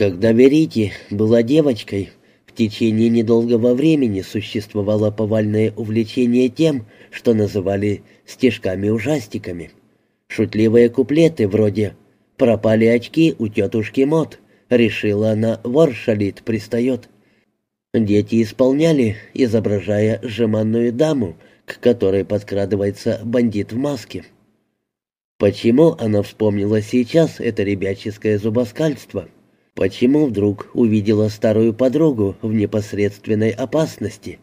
Когда Верити была девочкой, в течение недолгого времени существовало повальное увлечение тем, что называли стишками-ужастиками. Шутливые куплеты вроде «Пропали очки у тетушки Мот», решила она, вор шалит, пристает. Дети исполняли, изображая жеманную даму, к которой подкрадывается бандит в маске. Почему она вспомнила сейчас это ребяческое зубоскальство? Почему вдруг увидела старую подругу в непосредственной опасности?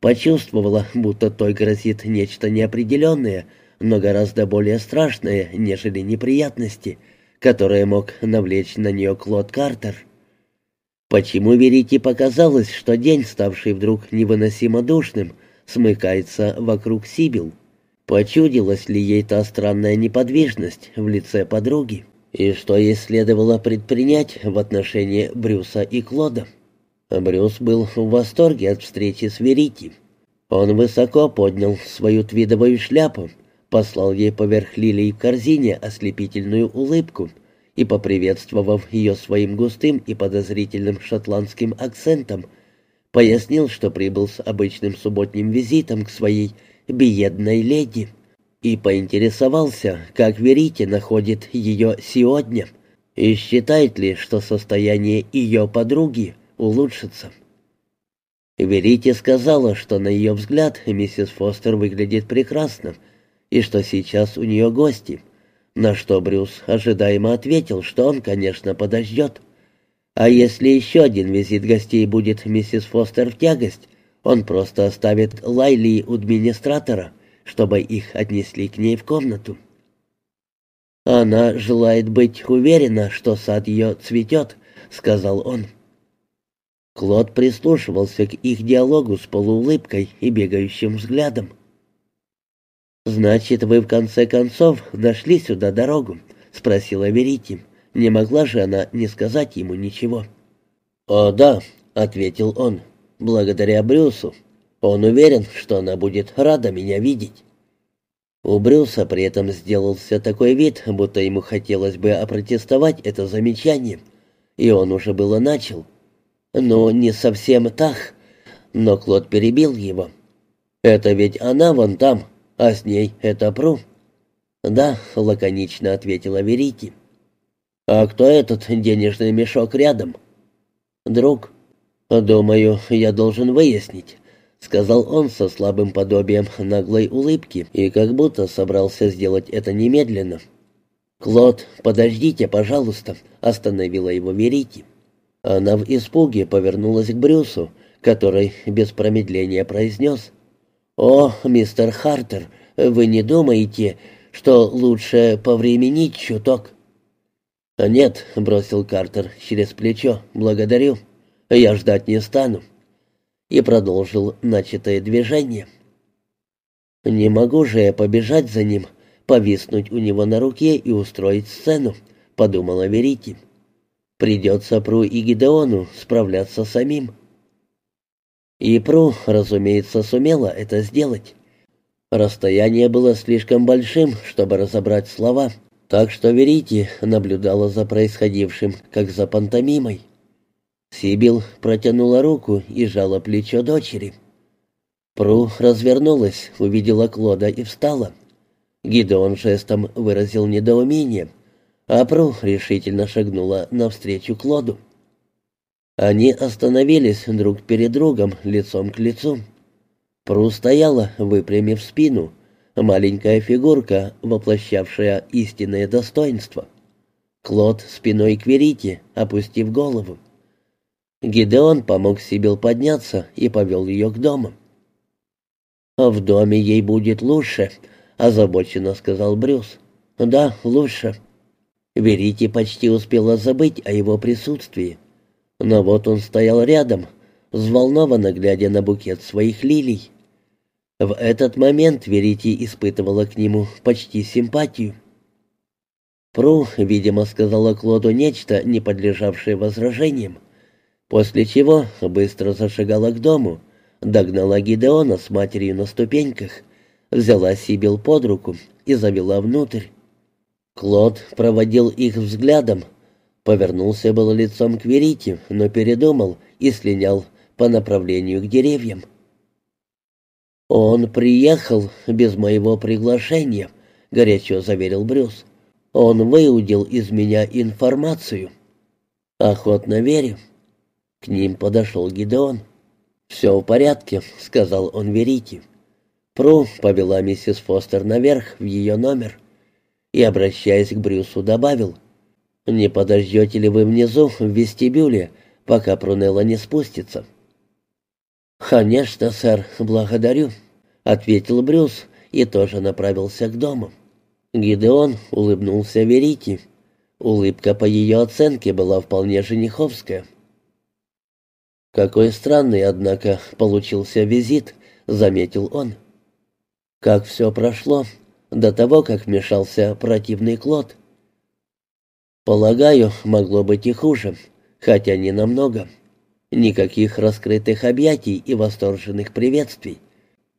Почувствовала, будто той грозит нечто неопределенное, но гораздо более страшное, нежели неприятности, которые мог навлечь на нее Клод Картер. Почему Верите показалось, что день, ставший вдруг невыносимо душным, смыкается вокруг Сибил? Почудилась ли ей та странная неподвижность в лице подруги? И что ей следовало предпринять в отношении Брюса и Клода? Брюс был в восторге от встречи с Верити. Он высоко поднял свою твидовую шляпу, послал ей поверх лилий в корзине ослепительную улыбку и, поприветствовав ее своим густым и подозрительным шотландским акцентом, пояснил, что прибыл с обычным субботним визитом к своей бедной леди, и поинтересовался, как Верите находит ее сегодня, и считает ли, что состояние ее подруги улучшится. Верите сказала, что на ее взгляд миссис Фостер выглядит прекрасно, и что сейчас у нее гости, на что Брюс ожидаемо ответил, что он, конечно, подождет. А если еще один визит гостей будет миссис Фостер в тягость, он просто оставит Лайли у администратора, чтобы их отнесли к ней в комнату. «Она желает быть уверена, что сад ее цветет», — сказал он. Клод прислушивался к их диалогу с полуулыбкой и бегающим взглядом. «Значит, вы в конце концов нашли сюда дорогу?» — спросила Верити. Не могла же она не сказать ему ничего. «О, да», — ответил он благодаря Брюсу. Он уверен, что она будет рада меня видеть. У Брюса при этом сделался такой вид, будто ему хотелось бы опротестовать это замечание, и он уже было начал. «Ну, не совсем так», но Клод перебил его. «Это ведь она вон там, а с ней это Пру». «Да», — лаконично ответила Верити. «А кто этот денежный мешок рядом?» «Друг». «Думаю, я должен выяснить», — сказал он со слабым подобием наглой улыбки и как будто собрался сделать это немедленно. «Клод, подождите, пожалуйста», — остановила его Верити. Она в испуге повернулась к Брюсу, который без промедления произнес. «О, мистер Хартер, вы не думаете, что лучше повременить чуток?» «Нет», — бросил Картер через плечо, — «благодарю». Я ждать не стану. И продолжил начатое движение. Не могу же я побежать за ним, повиснуть у него на руке и устроить сцену, подумала Верити. Придется Пру и Гидеону справляться самим. И Пру, разумеется, сумела это сделать. Расстояние было слишком большим, чтобы разобрать слова, так что Верити наблюдала за происходившим, как за пантомимой. Сибил протянула руку и сжала плечо дочери. Пру развернулась, увидела Клода и встала. Гидеон жестом выразил недоумение, а Пру решительно шагнула навстречу Клоду. Они остановились друг перед другом, лицом к лицу. Пру стояла, выпрямив спину, маленькая фигурка, воплощавшая истинное достоинство. Клод спиной к Верите, опустив голову. Гидеон помог Сибил подняться и повел ее к дому. «В доме ей будет лучше», — озабоченно сказал Брюс. «Да, лучше». Верите почти успела забыть о его присутствии. Но вот он стоял рядом, взволнованно глядя на букет своих лилий. В этот момент Верите испытывала к нему почти симпатию. Пру, видимо, сказала Клоду нечто, не подлежавшее возражениям после чего быстро зашагала к дому, догнала Гидеона с матерью на ступеньках, взяла Сибил под руку и завела внутрь. Клод проводил их взглядом, Повернулся было лицом к Верите, но передумал и слинял по направлению к деревьям. «Он приехал без моего приглашения», — горячо заверил Брюс. «Он выудил из меня информацию». «Охотно верю». К ним подошел Гидеон. «Все в порядке», — сказал он Верите. Пру повела миссис Фостер наверх в ее номер и, обращаясь к Брюсу, добавил, «Не подождете ли вы внизу, в вестибюле, пока Прунелла не спустится?» «Конечно, сэр, благодарю», — ответил Брюс и тоже направился к дому. Гидеон улыбнулся Верите. Улыбка по ее оценке была вполне жениховская. «Какой странный, однако, получился визит», — заметил он. «Как все прошло до того, как вмешался противный Клод?» «Полагаю, могло быть и хуже, хотя не намного. Никаких раскрытых объятий и восторженных приветствий.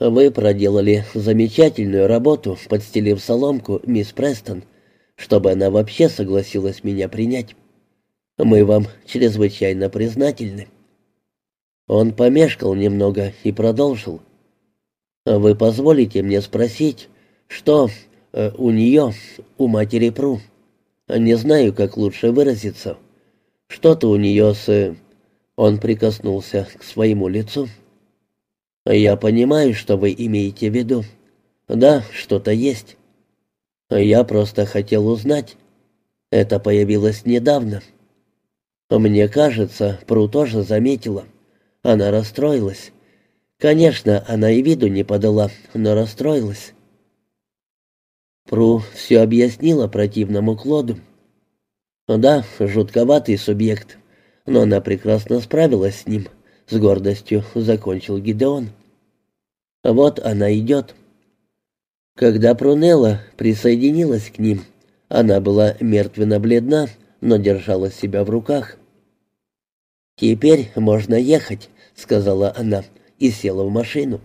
Вы проделали замечательную работу, подстелив соломку, мисс Престон, чтобы она вообще согласилась меня принять. Мы вам чрезвычайно признательны». Он помешкал немного и продолжил. «Вы позволите мне спросить, что э, у нее, у матери Пру? Не знаю, как лучше выразиться. Что-то у нее с...» Он прикоснулся к своему лицу. «Я понимаю, что вы имеете в виду. Да, что-то есть. Я просто хотел узнать. Это появилось недавно. Мне кажется, Пру тоже заметила. Она расстроилась. Конечно, она и виду не подала, но расстроилась. Пру все объяснила противному Клоду. Да, жутковатый субъект, но она прекрасно справилась с ним, с гордостью закончил Гидеон. Вот она идет. Когда Прунелла присоединилась к ним, она была мертвенно-бледна, но держала себя в руках. «Теперь можно ехать», — сказала она и села в машину.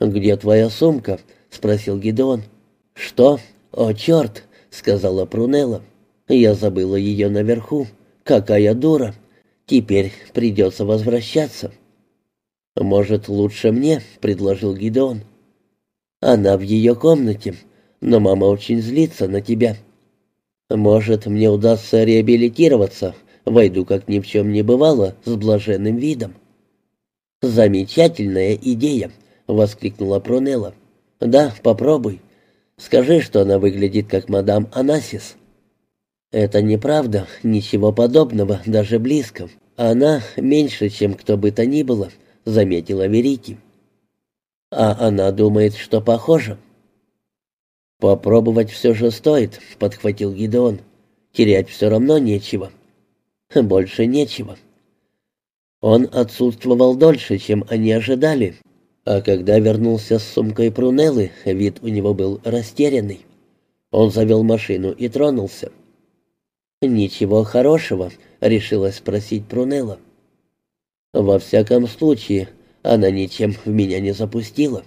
«Где твоя сумка?» — спросил Гидеон. «Что? О, черт!» — сказала Прунелла. «Я забыла ее наверху. Какая дура! Теперь придется возвращаться». «Может, лучше мне?» — предложил Гидеон. «Она в ее комнате, но мама очень злится на тебя. Может, мне удастся реабилитироваться, войду как ни в чем не бывало, с блаженным видом». «Замечательная идея!» — воскликнула Пронелла. «Да, попробуй. Скажи, что она выглядит как мадам Анасис». «Это неправда, ничего подобного, даже близко. Она меньше, чем кто бы то ни было», — заметила Верити. «А она думает, что похоже». «Попробовать все же стоит», — подхватил Гидеон. «Терять все равно нечего». «Больше нечего». Он отсутствовал дольше, чем они ожидали, а когда вернулся с сумкой Прунеллы, вид у него был растерянный. Он завел машину и тронулся. «Ничего хорошего», — решила спросить Прунелла. «Во всяком случае, она ничем в меня не запустила».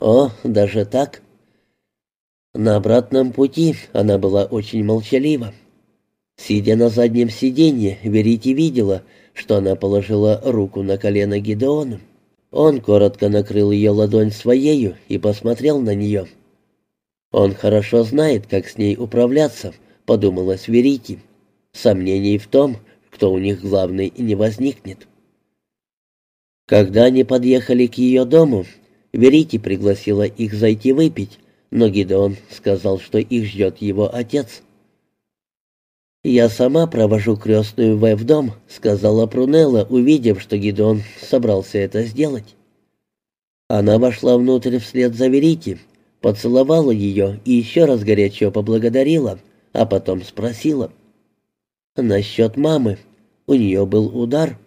«О, даже так?» На обратном пути она была очень молчалива. Сидя на заднем сиденье, Верите видела, что она положила руку на колено Гидеона. Он коротко накрыл ее ладонь своею и посмотрел на нее. «Он хорошо знает, как с ней управляться», — подумала Сверити. «Сомнений в том, кто у них главный, не возникнет». Когда они подъехали к ее дому, Верити пригласила их зайти выпить, но Гидеон сказал, что их ждет его отец. «Я сама провожу крестную В дом», — сказала Прунелла, увидев, что Гидон собрался это сделать. Она вошла внутрь вслед за Верити, поцеловала ее и еще раз горячо поблагодарила, а потом спросила. «Насчет мамы. У нее был удар».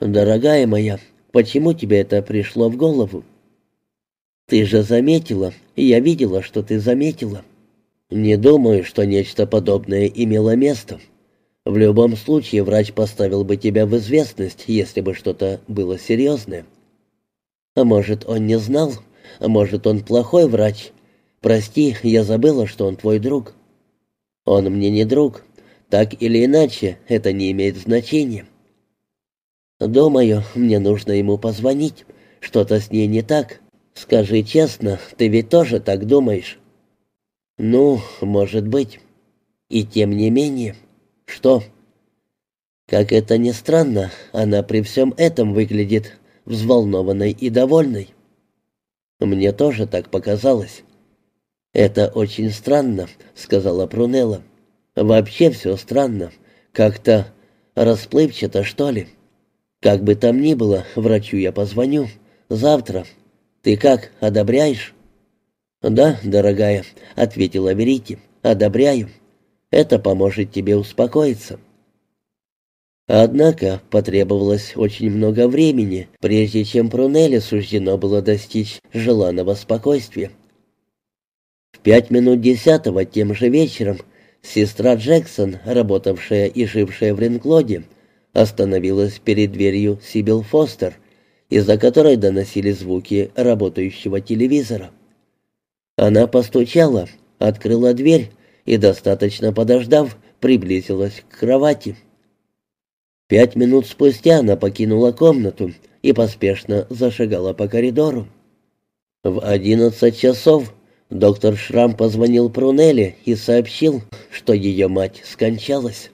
«Дорогая моя, почему тебе это пришло в голову?» «Ты же заметила, я видела, что ты заметила». Не думаю, что нечто подобное имело место. В любом случае врач поставил бы тебя в известность, если бы что-то было серьезное. А может, он не знал? А может, он плохой врач? Прости, я забыла, что он твой друг. Он мне не друг. Так или иначе, это не имеет значения. Думаю, мне нужно ему позвонить. Что-то с ней не так. Скажи честно, ты ведь тоже так думаешь? Ну, может быть. И тем не менее. Что? Как это ни странно, она при всем этом выглядит взволнованной и довольной. Мне тоже так показалось. «Это очень странно», — сказала Прунелла. «Вообще все странно. Как-то расплывчато, что ли. Как бы там ни было, врачу я позвоню. Завтра. Ты как, одобряешь?» «Да, дорогая», — ответила Верити. «Одобряю. Это поможет тебе успокоиться». Однако потребовалось очень много времени, прежде чем Прунелле суждено было достичь желанного спокойствия. В пять минут десятого тем же вечером сестра Джексон, работавшая и жившая в Ренклоде, остановилась перед дверью Сибил Фостер, из-за которой доносили звуки работающего телевизора. Она постучала, открыла дверь и, достаточно подождав, приблизилась к кровати. Пять минут спустя она покинула комнату и поспешно зашагала по коридору. В одиннадцать часов доктор Шрам позвонил Прунелли и сообщил, что ее мать скончалась.